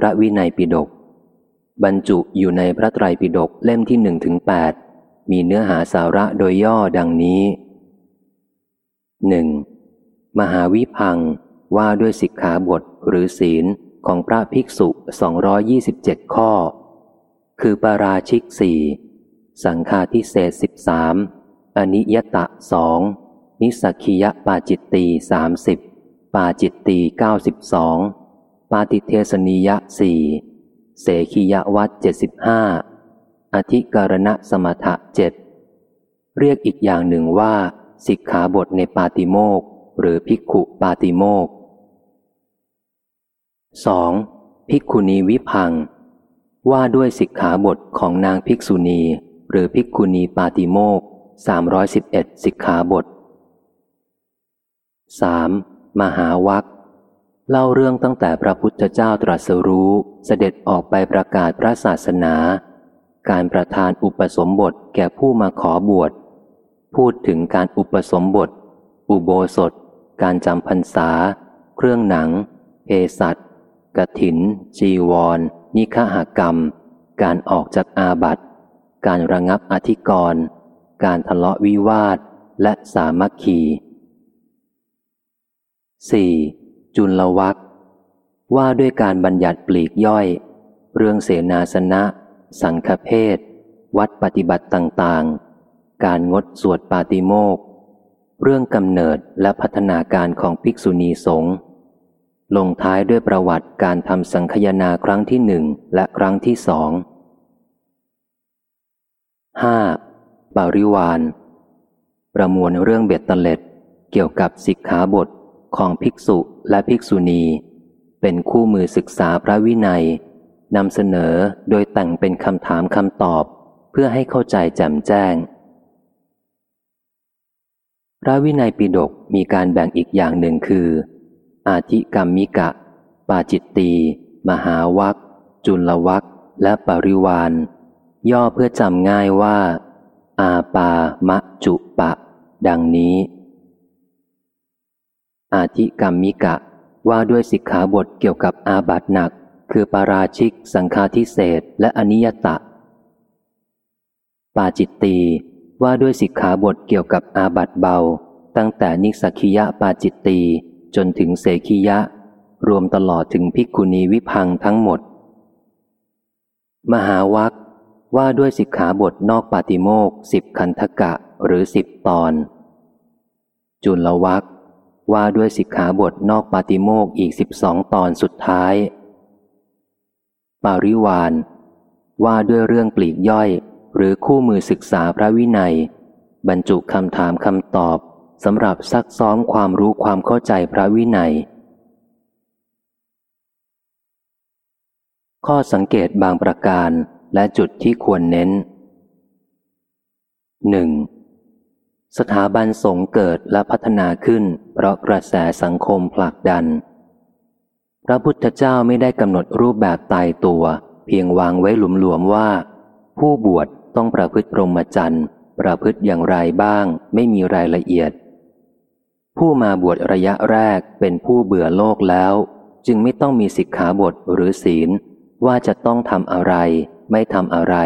พระวินัยปิฎกบรรจุอยู่ในพระไตรปิฎกเล่มที่หนึ่งถึงแปดมีเนื้อหาสาระโดยย่อดังนี้หนึ่งมหาวิพังว่าด้วยสิกขาบทหรือศีลของพระภิกษุ 227 ข้อ คือปาราชิกสี่สังฆาทิเศษสิบสามอนิยตะสองนิสักิยปาจิตตีสามสิบปาจิตตีเก้าสิบสอง ปาติเทสนิยะสี่เสขียวัตเจ็ดสิบห้าอธิการณะสมถะเจ็ดเรียกอีกอย่างหนึ่งว่าสิกขาบทในปาติโมกหรือภิกขุปาติโมก 2. ภิกขุณีวิพัง ว่าด้วยสิกขาบทของนางภิกษุณี หรือภิกขุณีปาติโมกสามร้อยสิบเอ็ดสิกขาบท 3. มหาวัค เล่าเรื่องตั้งแต่พระพุทธเจ้าตรัสรู้เสด็จออกไปประกาศพระศาสนา การประทานอุปสมบทแก่ผู้มาขอบวช พูดถึงการอุปสมบท อุโบสถ การจำพรรษา เครื่องหนังเพสัตกถิน จีวร นิฆหกรรม การออกจากอาบัติการระงับอธิกรณ์การทะเลาะวิวาท และสามัคคี 4. จุลวักว่าด้วยการบัญญัติปลีกย่อย เรื่องเสนาสนะ สังฆเพศ วัดปฏิบัติต่างๆ การงดสวดปาติโมกเรื่องกำเนิดและพัฒนาการของภิกษุณีสงฆ์ลงท้ายด้วยประวัติการทำสังคยนาครั้งที่หนึ่งและครั้งที่สองห้าปาริวาน ประมวลเรื่องเบ็ดตะเล็ด เกี่ยวกับสิกขาบท ของภิกษุและภิกษุณี เป็นคู่มือศึกษาพระวินัยนำเสนอโดยแต่งเป็นคำถามคำตอบ เพื่อให้เข้าใจแจ่มแจ้ง พระวินัยปิฎกมีการแบ่งอีกอย่างหนึ่งคือ อาธิกรรมิกะ ปาจิตตี มหาวัคจุลวัคและปริวานย่อเพื่อจำง่ายว่า อาปามะจุปะ ดังนี้ อาธิกรรมิกะ ว่าด้วยสิกขาบทเกี่ยวกับอาบัตหนัก คือปาราชิก สังฆาทิเศษและอนิยตะ ปาจิตตีว่าด้วยสิกขาบทเกี่ยวกับอาบัตเบา ตั้งแต่นิสักิยะปาจิตตีจนถึงเสขียะ รวมตลอดถึงภิกุณีวิพังทั้งหมด มหาวัคว่าด้วยสิกขาบทนอกปาติโมกสิบคันธกะหรือสิบตอน จุลวัก ว่าด้วยสิกขาบทนอกปาติโมกอีกสิบสองตอนสุดท้าย ปาริวานว่าด้วยเรื่องปลีกย่อย หรือคู่มือศึกษาพระวินัย บรรจุคำถามคำตอบสำหรับซักซ้อมความรู้ความเข้าใจพระวินัย ข้อสังเกตบางประการและจุดที่ควรเน้น 1. สถาบันสงเกิดและพัฒนาขึ้น เพราะกระแสสังคมผลักดัน พระพุทธเจ้าไม่ได้กำหนดรูปแบบตายตัว เพียงวางไว้หลวมๆว่า ผู้บวชต้องประพฤติพรหมจรรย์ประพฤติอย่างไรบ้าง ไม่มีรายละเอียด ผู้มาบวชระยะแรกเป็นผู้เบื่อโลกแล้ว จึงไม่ต้องมีสิกขาบทหรือศีล ว่าจะต้องทำอะไร ไม่ทำอะไร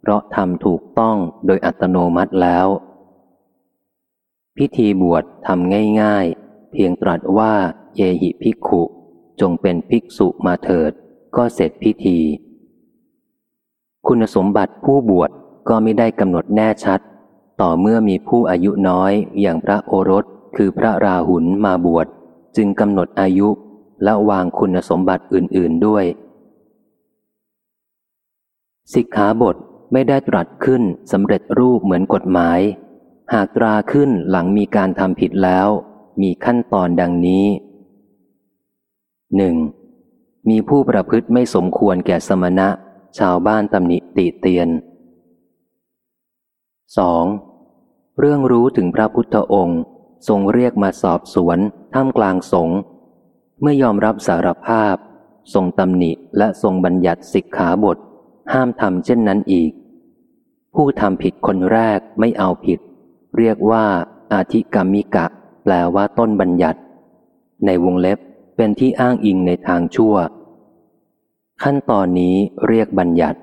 เพราะทำถูกต้องโดยอัตโนมัติแล้ว พิธีบวชทำง่ายๆ เพียงตรัสว่าเยหิภิกขุ จงเป็นภิกษุมาเถิด ก็เสร็จพิธี คุณสมบัติผู้บวชก็ไม่ได้กำหนดแน่ชัด ต่อเมื่อมีผู้อายุน้อยอย่างพระโอรสคือพระราหุลมาบวช จึงกำหนดอายุและวางคุณสมบัติอื่นๆด้วย สิกขาบทไม่ได้ตรัสขึ้นสำเร็จรูปเหมือนกฎหมาย หากตราขึ้นหลังมีการทำผิดแล้ว มีขั้นตอนดังนี้หนึ่งมีผู้ประพฤติไม่สมควรแก่สมณะ ชาวบ้านตำหนิติเตียน 2. เรื่องรู้ถึงพระพุทธองค์ทรงเรียกมาสอบสวนท่ามกลางสงฆ์เมื่อยอมรับสารภาพ ทรงตำหนิและทรงบัญญัติสิกขาบท ห้ามทำเช่นนั้นอีก ผู้ทำผิดคนแรกไม่เอาผิด เรียกว่าอาธิกรรมิกะ แปลว่าต้นบัญญัติ ในวงเล็บเป็นที่อ้างอิงในทางชั่ว ขั้นตอนนี้เรียกบัญญัติ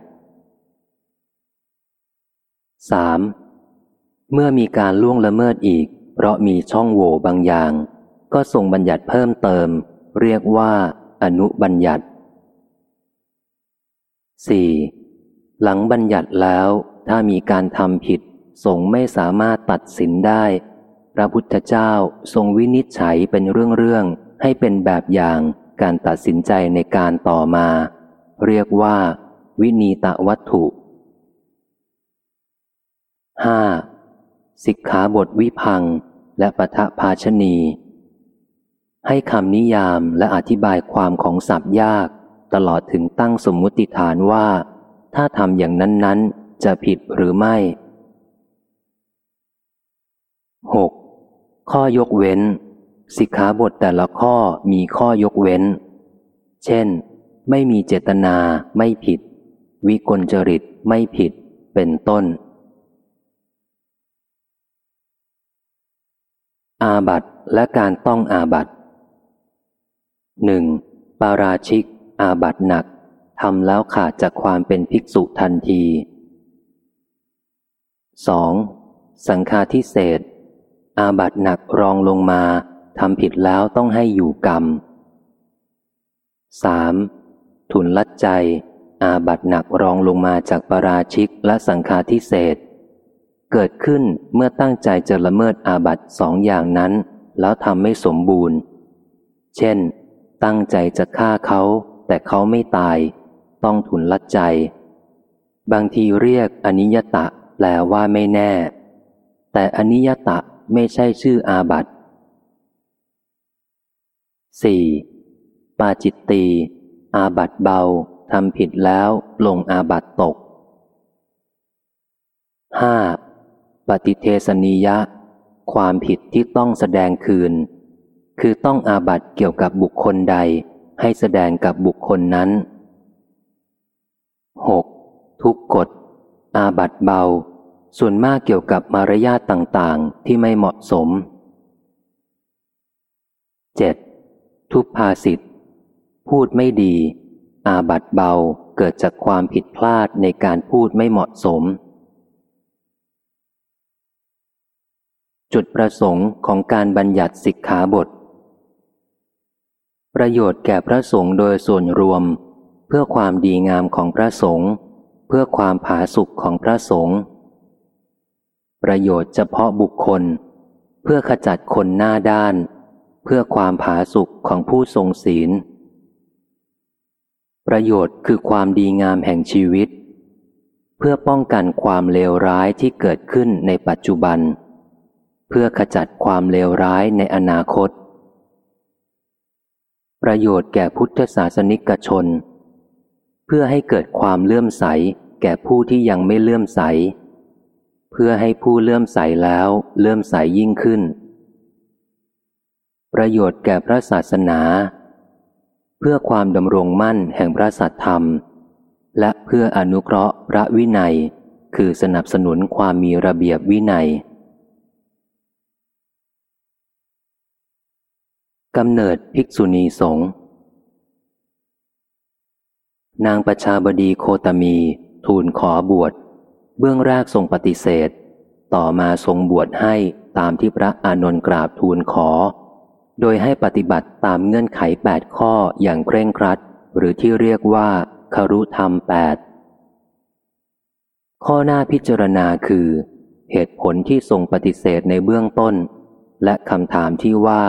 3. เมื่อมีการล่วงละเมิดอีก เพราะมีช่องโหว่บางอย่าง ก็ส่งบัญญัติเพิ่มเติม เรียกว่าอนุบัญญัติ 4. หลังบัญญัติแล้วถ้ามีการทำผิด สงไม่สามารถตัดสินได้ พระพุทธเจ้าทรงวินิจฉัยเป็นเรื่องๆให้เป็นแบบอย่างการตัดสินใจในการต่อมา เรียกว่า วินีตวัตถุ 5. สิกขาบทวิพังและปะทะภาชนี ให้คำนิยามและอธิบายความของศัพท์ยาก ตลอดถึงตั้งสมมุติฐานว่า ถ้าทำอย่างนั้น ๆ จะผิดหรือไม่ 6. ข้อยกเว้น สิกขาบทแต่ละข้อมีข้อยกเว้น เช่น ไม่มีเจตนาไม่ผิด วิกลจริตไม่ผิด เป็นต้น อาบัตและการต้องอาบัตหนึ่งปาราชิก อาบัตหนักทำแล้วขาดจากความเป็นภิกษุทันที 2. สังฆาทิเศษ อาบัตหนักรองลงมาทำผิดแล้วต้องให้อยู่กรรม 3. ทุนลัดใจ อาบัตหนักรองลงมาจากปราชิกและสังฆาทิเศษ เกิดขึ้นเมื่อตั้งใจจะละเมิดอาบัตสองอย่างนั้น แล้วทำไม่สมบูรณ์ เช่น ตั้งใจจะฆ่าเขา แต่เขาไม่ตาย ต้องทุนลัดใจ บางทีเรียกอนิยตะแปลว่าไม่แน่ แต่อนิยตะ ไม่ใช่ชื่ออาบัต 4. ปาจิตตีอาบัตเบาทำผิดแล้วลงอาบัตตก 5. ปฏิเทสนิยะ ความผิดที่ต้องแสดงคืน คือต้องอาบัตเกี่ยวกับบุคคลใด ให้แสดงกับบุคคลนั้น 6. ทุกกฎอาบัตเบา ส่วนมากเกี่ยวกับมารยาทต่างๆ ที่ไม่เหมาะสม 7. ทุพภาสิทธ์พูดไม่ดี อาบัตเบาเกิดจากความผิดพลาดในการพูดไม่เหมาะสม จุดประสงค์ของการบัญญัติสิกขาบท ประโยชน์แก่พระสงฆ์โดยส่วนรวม เพื่อความดีงามของพระสงฆ์เพื่อความผาสุกของพระสงฆ์ ประโยชน์เฉพาะบุคคล เพื่อขจัดคนหน้าด้าน เพื่อความผาสุกของผู้ทรงศีล ประโยชน์คือความดีงามแห่งชีวิต เพื่อป้องกันความเลวร้ายที่เกิดขึ้นในปัจจุบัน เพื่อขจัดความเลวร้ายในอนาคต ประโยชน์แก่พุทธศาสนิกชน เพื่อให้เกิดความเลื่อมใสแก่ผู้ที่ยังไม่เลื่อมใส เพื่อให้ผู้เลื่อมใสแล้วเลื่อมใสยิ่งขึ้น ประโยชน์แก่พระศาสนา เพื่อความดำรงมั่นแห่งพระสัทธรรม และเพื่ออนุเคราะห์พระวินัย คือสนับสนุนความมีระเบียบวินัยกำเนิดภิกษุณีสงฆ์นางประชาบดีโคตมี ทูลขอบวช เบื้องแรกทรงปฏิเสธ ต่อมาทรงบวชให้ตามที่พระอานนท์กราบทูลขอ โดยให้ปฏิบัติตามเงื่อนไขแปดข้ออย่างเคร่งครัด หรือที่เรียกว่าคารุธรรมแปดข้อหน้าพิจารณาคือ เหตุผลที่ทรงปฏิเสธในเบื้องต้น และคำถามที่ว่า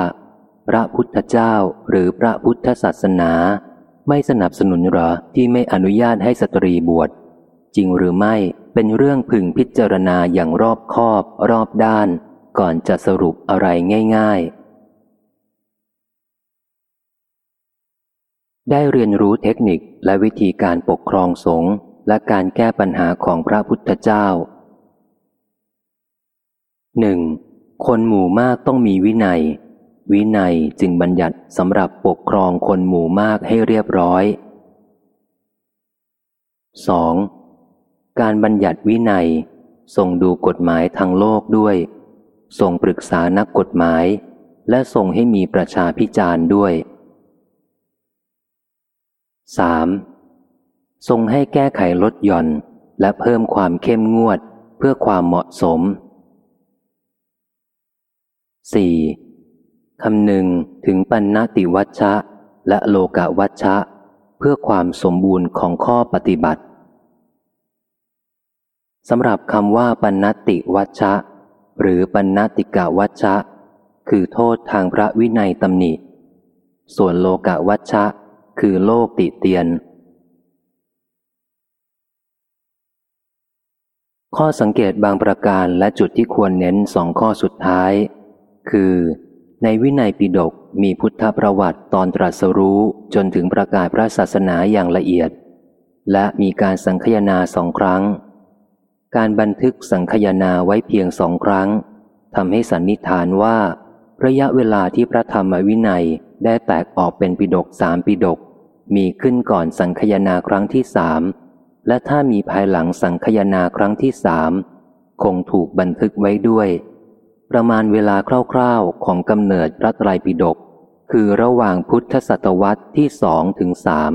พระพุทธเจ้าหรือพระพุทธศาสนา ไม่สนับสนุนหรอที่ไม่อนุญาตให้สตรีบวชจริงหรือไม่ เป็นเรื่องพึงพิจารณาอย่างรอบคอบรอบด้าน ก่อนจะสรุปอะไรง่าย ๆ ได้เรียนรู้เทคนิคและวิธีการปกครองสงฆ์และการแก้ปัญหาของพระพุทธเจ้าหนึ่งคนหมู่มากต้องมีวินัย วินัยจึงบัญญัติสำหรับปกครองคนหมู่มากให้เรียบร้อย 2. การบัญญัติวินัยส่งดูกฎหมายทางโลกด้วยส่งปรึกษานักกฎหมาย และส่งให้มีประชาพิจารณ์ด้วย 3. ทรงให้แก้ไขลดหย่อนและเพิ่มความเข้มงวดเพื่อความเหมาะสม 4. คำหนึ่งถึงปัญนติวัชชะ และโลกาวัชชะ เพื่อความสมบูรณ์ของข้อปฏิบัติ สำหรับคำว่าปัญนติวัชชะ หรือปัญนติกาวัชชะ คือโทษทางพระวินัยตำหนิ ส่วนโลกาวัชชะ คือโลกติเตียน ข้อสังเกตบางประการและจุดที่ควรเน้นสองข้อสุดท้าย คือ ในวินัยปิฎกมีพุทธประวัติตอนตรัสรู้จนถึงประกาศพระศาสนาอย่างละเอียด และมีการสังคยนาสองครั้ง การบันทึกสังคยนาไว้เพียงสองครั้งทำให้สันนิษฐานว่า ระยะเวลาที่พระธรรมวินัยได้แตกออกเป็นปิดกสามปิดก มีขึ้นก่อนสังคยนาครั้งที่สามและถ้ามีภายหลังสังคยนาครั้งที่สามคงถูกบันทึกไว้ด้วย ประมาณเวลาคร่าวๆของกำเนิดพระไตรปิฎกคือระหว่างพุทธศตวรรษที่สองถึงสาม